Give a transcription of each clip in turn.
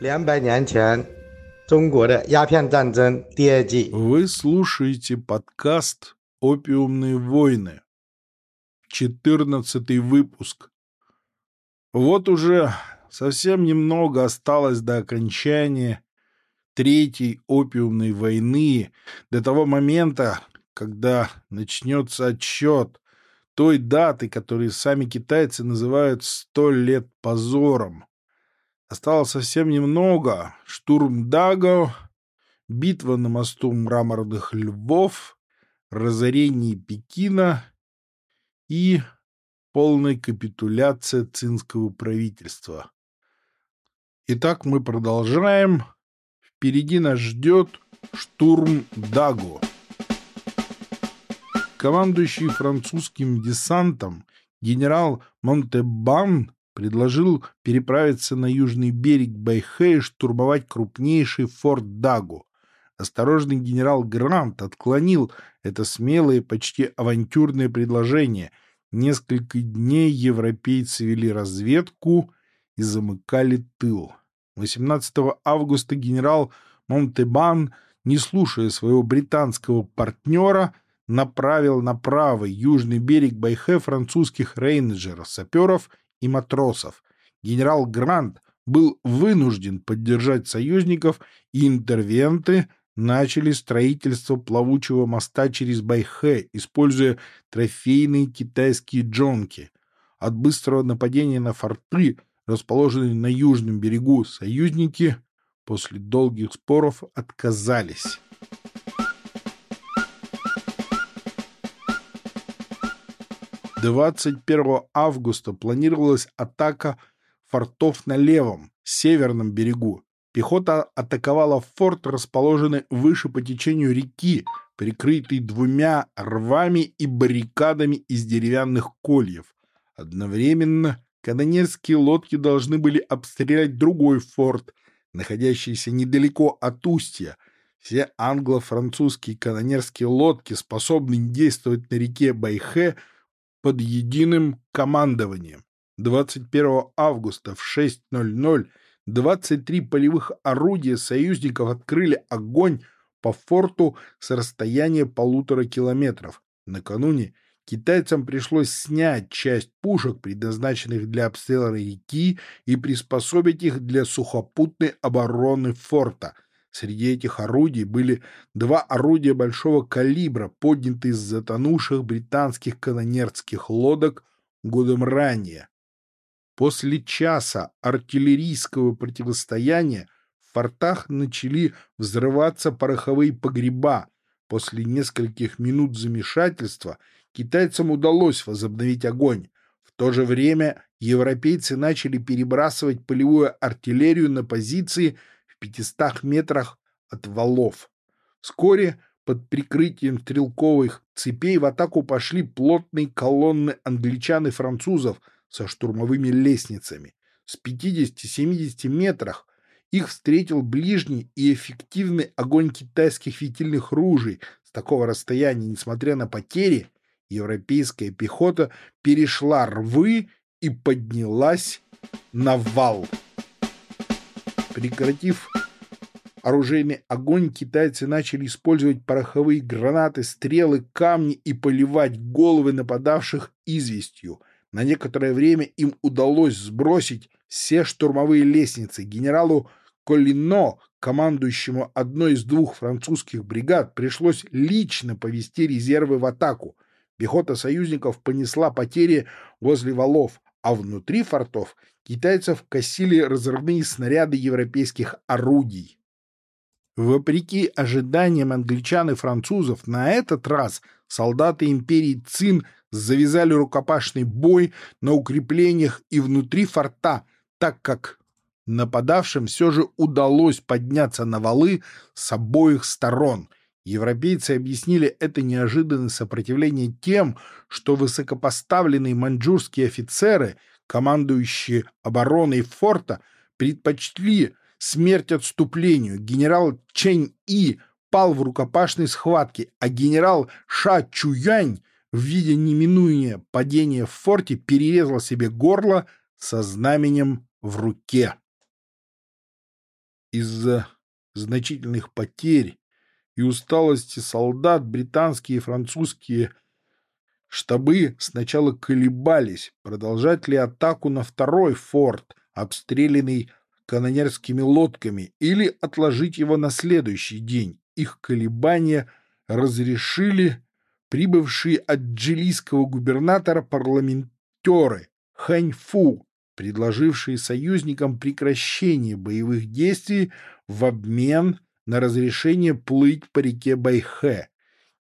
两百年前，中国的鸦片战争第二季。 Вы слушаете подкаст «Опиумные войны». 14 выпуск. Вот уже совсем немного осталось до окончания Третьей опиумной войны, до того момента, когда начнется отсчет той даты, которую сами китайцы называют «сто лет позором». Осталось совсем немного. Штурм Даго, битва на мосту мраморных львов, разорение Пекина и полная капитуляция цинского правительства. Итак, мы продолжаем. Впереди нас ждет штурм Даго. Командующий французским десантом генерал Монтебан предложил переправиться на южный берег Байхэ и штурмовать крупнейший форт Дагу. Осторожный генерал Грант отклонил это смелое, почти авантюрное предложение. Несколько дней европейцы вели разведку и замыкали тыл. 18 августа генерал Монтебан, не слушая своего британского партнера, направил на правый южный берег Байхэ французских рейнджеров, саперов и матросов. Генерал Грант был вынужден поддержать союзников, и интервенты начали строительство плавучего моста через Байхэ, используя трофейные китайские джонки. От быстрого нападения на форты, расположенные на южном берегу, союзники после долгих споров отказались. 21 августа планировалась атака фортов на левом, северном берегу. Пехота атаковала форт, расположенный выше по течению реки, прикрытый двумя рвами и баррикадами из деревянных кольев. Одновременно канонерские лодки должны были обстрелять другой форт, находящийся недалеко от устья. Все англо-французские канонерские лодки способны действовать на реке Байхэ под единым командованием. 21 августа в 6.00 23 полевых орудия союзников открыли огонь по форту с расстояния полутора километров. Накануне китайцам пришлось снять часть пушек, предназначенных для обстрела реки, и приспособить их для сухопутной обороны форта. Среди этих орудий были два орудия большого калибра, поднятые с затонувших британских канонерских лодок годом ранее. После часа артиллерийского противостояния в фортах начали взрываться пороховые погреба. После нескольких минут замешательства китайцам удалось возобновить огонь. В то же время европейцы начали перебрасывать полевую артиллерию на позиции в 500 метрах от валов. Вскоре под прикрытием стрелковых цепей в атаку пошли плотные колонны англичан и французов со штурмовыми лестницами. С 50-70 метрах их встретил ближний и эффективный огонь китайских фитильных ружей. С такого расстояния, несмотря на потери, европейская пехота перешла рвы и поднялась на вал. Прекратив оружейный огонь, китайцы начали использовать пороховые гранаты, стрелы, камни и поливать головы нападавших известью. На некоторое время им удалось сбросить все штурмовые лестницы. Генералу Коллино, командующему одной из двух французских бригад, пришлось лично повести резервы в атаку. Пехота союзников понесла потери возле валов, а внутри фортов китайцев косили разрывные снаряды европейских орудий. Вопреки ожиданиям англичан и французов, на этот раз солдаты империи Цин завязали рукопашный бой на укреплениях и внутри форта, так как нападавшим все же удалось подняться на валы с обоих сторон. Европейцы объяснили это неожиданное сопротивление тем, что высокопоставленные маньчжурские офицеры, командующие обороной форта, предпочли смерть отступлению. Генерал Чэнь И пал в рукопашной схватке, а генерал Ша Чуянь виде неминуемого падения в форте перерезал себе горло со знаменем в руке. Из-за значительных потерь и усталости солдат британские и французские штабы сначала колебались, продолжать ли атаку на второй форт, обстрелянный канонерскими лодками, или отложить его на следующий день. Их колебания разрешили прибывшие от джилийского губернатора парламентеры Ханьфу, предложившие союзникам прекращение боевых действий в обмен на разрешение плыть по реке Байхэ.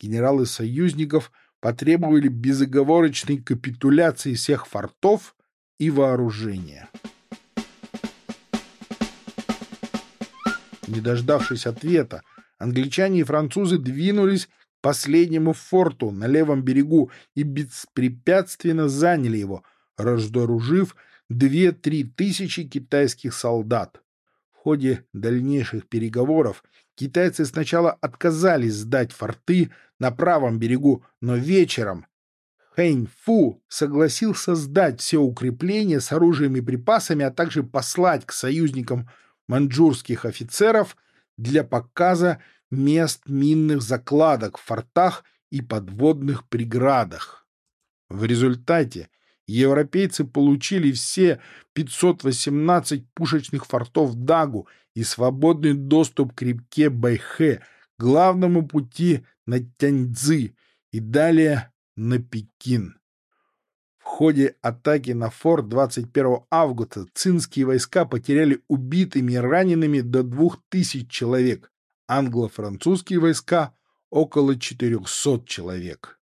Генералы союзников потребовали безоговорочной капитуляции всех фортов и вооружения. Не дождавшись ответа, англичане и французы двинулись к последнему форту на левом берегу и беспрепятственно заняли его, разоружив 2-3 тысячи китайских солдат. В ходе дальнейших переговоров китайцы сначала отказались сдать форты на правом берегу, но вечером Хэнь Фу согласился сдать все укрепления с оружием и припасами, а также послать к союзникам маньчжурских офицеров для показа мест минных закладок в фортах и подводных преградах. В результате европейцы получили все 518 пушечных фортов Дагу и свободный доступ к реке Байхэ, главному пути на Тяньцзы и далее на Пекин. В ходе атаки на форт 21 августа цинские войска потеряли убитыми и ранеными до 2000 человек, англо-французские войска — около 400 человек.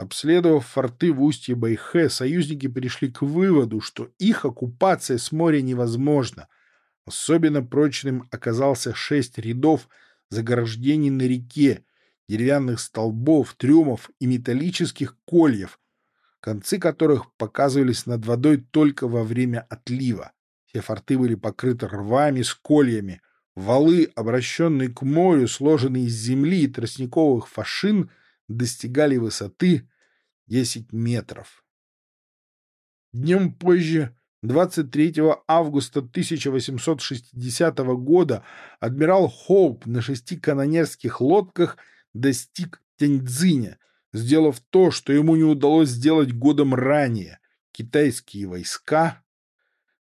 Обследовав форты в устье Байхэ, союзники пришли к выводу, что их оккупация с моря невозможна. Особенно прочным оказался шесть рядов заграждений на реке, деревянных столбов, трюмов и металлических кольев, концы которых показывались над водой только во время отлива. Все форты были покрыты рвами с кольями. Валы, обращенные к морю, сложенные из земли и тростниковых фашин, достигали высоты 10 метров. Днем позже, 23 августа 1860 года, адмирал Хоуп на шести канонерских лодках достиг Тяньцзиня, сделав то, что ему не удалось сделать годом ранее. Китайские войска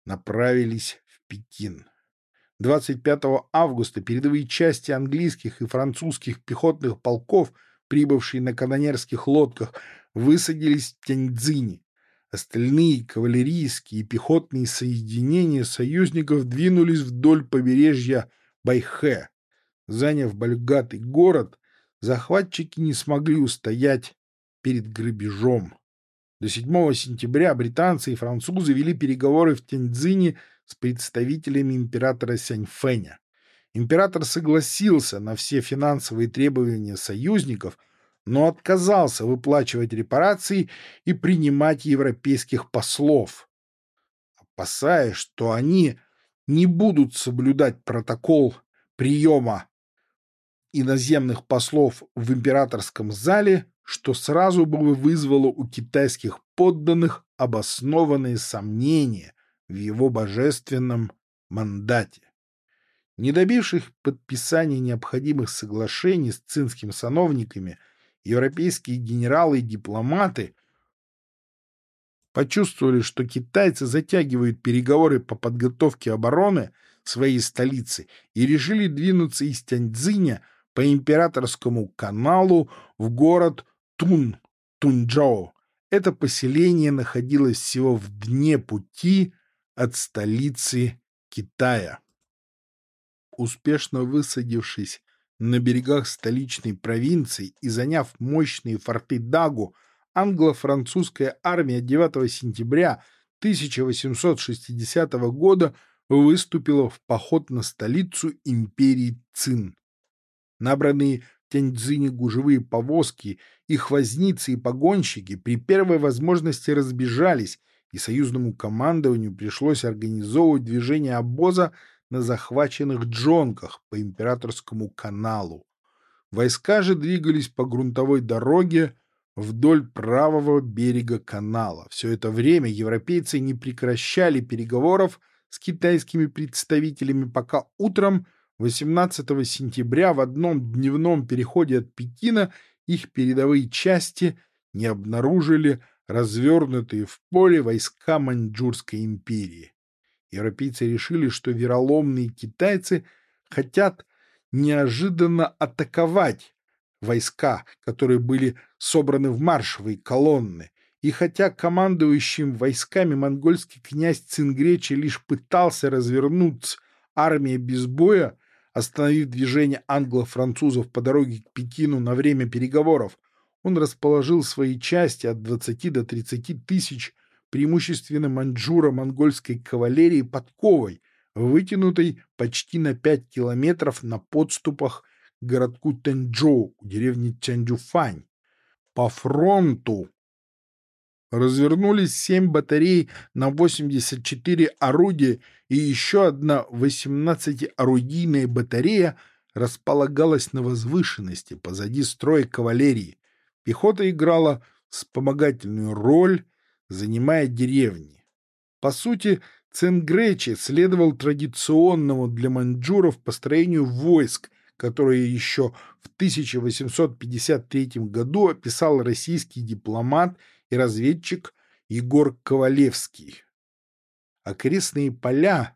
направились в Пекин. 25 августа передовые части английских и французских пехотных полков – прибывшие на канонерских лодках, высадились в Тяньцзине. Остальные кавалерийские и пехотные соединения союзников двинулись вдоль побережья Байхэ. Заняв богатый город, захватчики не смогли устоять перед грабежом. До 7 сентября британцы и французы вели переговоры в Тяньцзине с представителями императора Сяньфэня. Император согласился на все финансовые требования союзников, но отказался выплачивать репарации и принимать европейских послов, опасаясь, что они не будут соблюдать протокол приема иноземных послов в императорском зале, что сразу бы вызвало у китайских подданных обоснованные сомнения в его божественном мандате. Не добивших подписания необходимых соглашений с цинскими сановниками, европейские генералы и дипломаты почувствовали, что китайцы затягивают переговоры по подготовке обороны своей столицы и решили двинуться из Тяньцзиня по императорскому каналу в город Тун, Тунчжоу. Это поселение находилось всего в дне пути от столицы Китая успешно высадившись на берегах столичной провинции и заняв мощные форты Дагу, англо-французская армия 9 сентября 1860 года выступила в поход на столицу империи Цин. Набранные в Тяньцзине гужевые повозки, их возницы и погонщики при первой возможности разбежались, и союзному командованию пришлось организовывать движение обоза на захваченных джонках по императорскому каналу. Войска же двигались по грунтовой дороге вдоль правого берега канала. Все это время европейцы не прекращали переговоров с китайскими представителями, пока утром 18 сентября в одном дневном переходе от Пекина их передовые части не обнаружили развернутые в поле войска Маньчжурской империи. Европейцы решили, что вероломные китайцы хотят неожиданно атаковать войска, которые были собраны в маршевые колонны, и хотя командующим войсками монгольский князь Цингречи лишь пытался развернуть армия без боя, остановив движение англо-французов по дороге к Пекину на время переговоров, он расположил свои части от 20 до 30 тысяч преимущественно маньчжуро-монгольской кавалерии под Ковой, вытянутой почти на 5 километров на подступах к городку Тэнчжоу, деревне Чанджуфань. По фронту развернулись семь батарей на 84 орудия, и еще одна 18-орудийная батарея располагалась на возвышенности позади строя кавалерии. Пехота играла вспомогательную роль, занимая деревни. По сути, Ценгречи следовал традиционному для маньчжуров построению войск, которое еще в 1853 году описал российский дипломат и разведчик Егор Ковалевский. Окрестные поля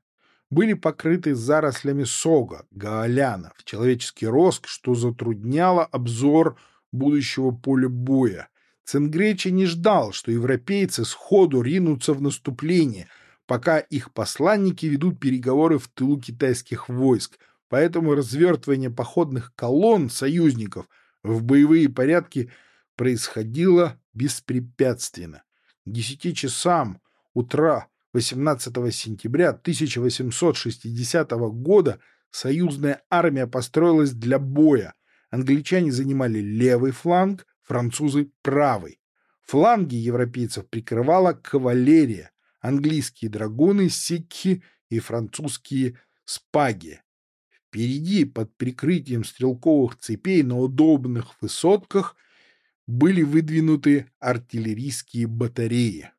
были покрыты зарослями сога, гаоляна, в человеческий рост, что затрудняло обзор будущего поля боя. Ценгречи не ждал, что европейцы сходу ринутся в наступление, пока их посланники ведут переговоры в тылу китайских войск, поэтому развертывание походных колонн союзников в боевые порядки происходило беспрепятственно. К десяти часам утра 18 сентября 1860 года союзная армия построилась для боя. Англичане занимали левый фланг, французы — правый. Фланги европейцев прикрывала кавалерия, английские драгуны, сикхи и французские спаги. Впереди, под прикрытием стрелковых цепей на удобных высотках — были выдвинуты артиллерийские батареи.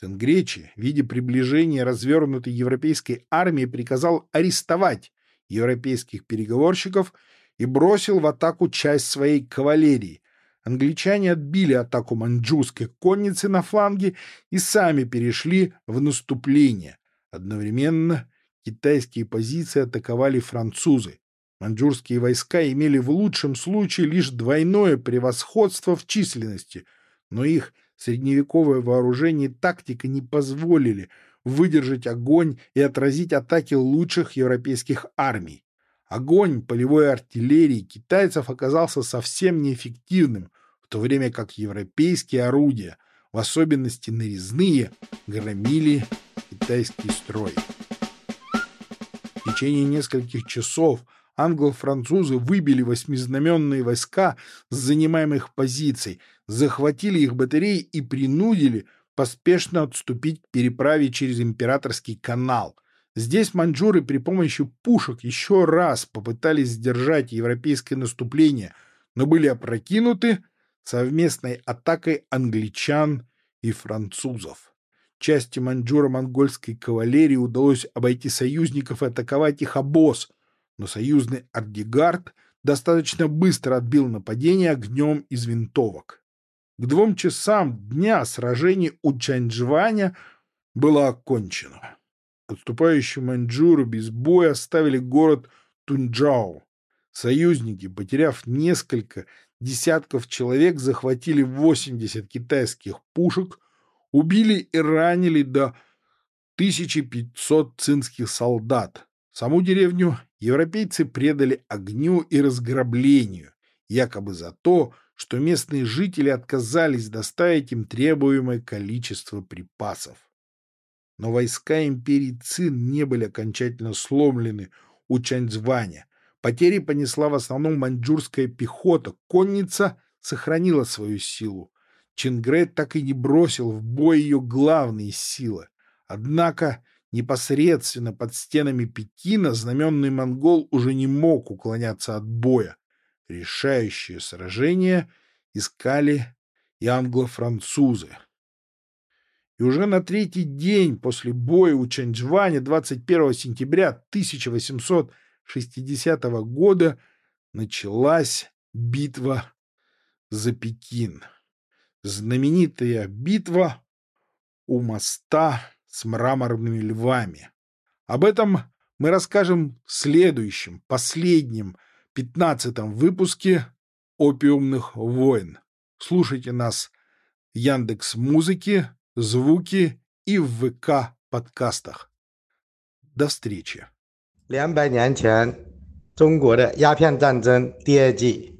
Ценгречи, видя приближение развернутой европейской армии, приказал арестовать европейских переговорщиков и бросил в атаку часть своей кавалерии. Англичане отбили атаку маньчжурской конницы на фланге и сами перешли в наступление. Одновременно китайские позиции атаковали французы. Маньчжурские войска имели в лучшем случае лишь двойное превосходство в численности, но их средневековое вооружение и тактика не позволили выдержать огонь и отразить атаки лучших европейских армий. Огонь полевой артиллерии китайцев оказался совсем неэффективным, в то время как европейские орудия, в особенности нарезные, громили китайский строй. В течение нескольких часов англо-французы выбили восьмизнаменные войска с занимаемых позиций, захватили их батареи и принудили поспешно отступить к переправе через Императорский канал. Здесь маньчжуры при помощи пушек еще раз попытались сдержать европейское наступление, но были опрокинуты совместной атакой англичан и французов. Части маньчжуро-монгольской кавалерии удалось обойти союзников и атаковать их обоз, но союзный ардигард достаточно быстро отбил нападение огнем из винтовок. К двум часам дня сражение у Чанчжваня было окончено. Отступающие маньчжуры без боя оставили город Тунджао. Союзники, потеряв несколько десятков человек, захватили 80 китайских пушек, убили и ранили до 1500 цинских солдат. Саму деревню европейцы предали огню и разграблению, якобы за то, что местные жители отказались доставить им требуемое количество припасов. Но войска империи Цин не были окончательно сломлены у Чаньцваня. Потери понесла в основном маньчжурская пехота, конница сохранила свою силу. Чингрет так и не бросил в бой ее главные силы. Однако Непосредственно под стенами Пекина знаменный монгол уже не мог уклоняться от боя. Решающее сражение искали и англо-французы. И уже на третий день после боя у Чанчжваня 21 сентября 1860 года началась битва за Пекин. Знаменитая битва у моста с мраморными львами. Об этом мы расскажем в следующем, последнем, пятнадцатом выпуске «Опиумных войн». Слушайте нас Яндекс Музыки, Звуки и в ВК подкастах. До встречи. 两百年前，中国的鸦片战争第二季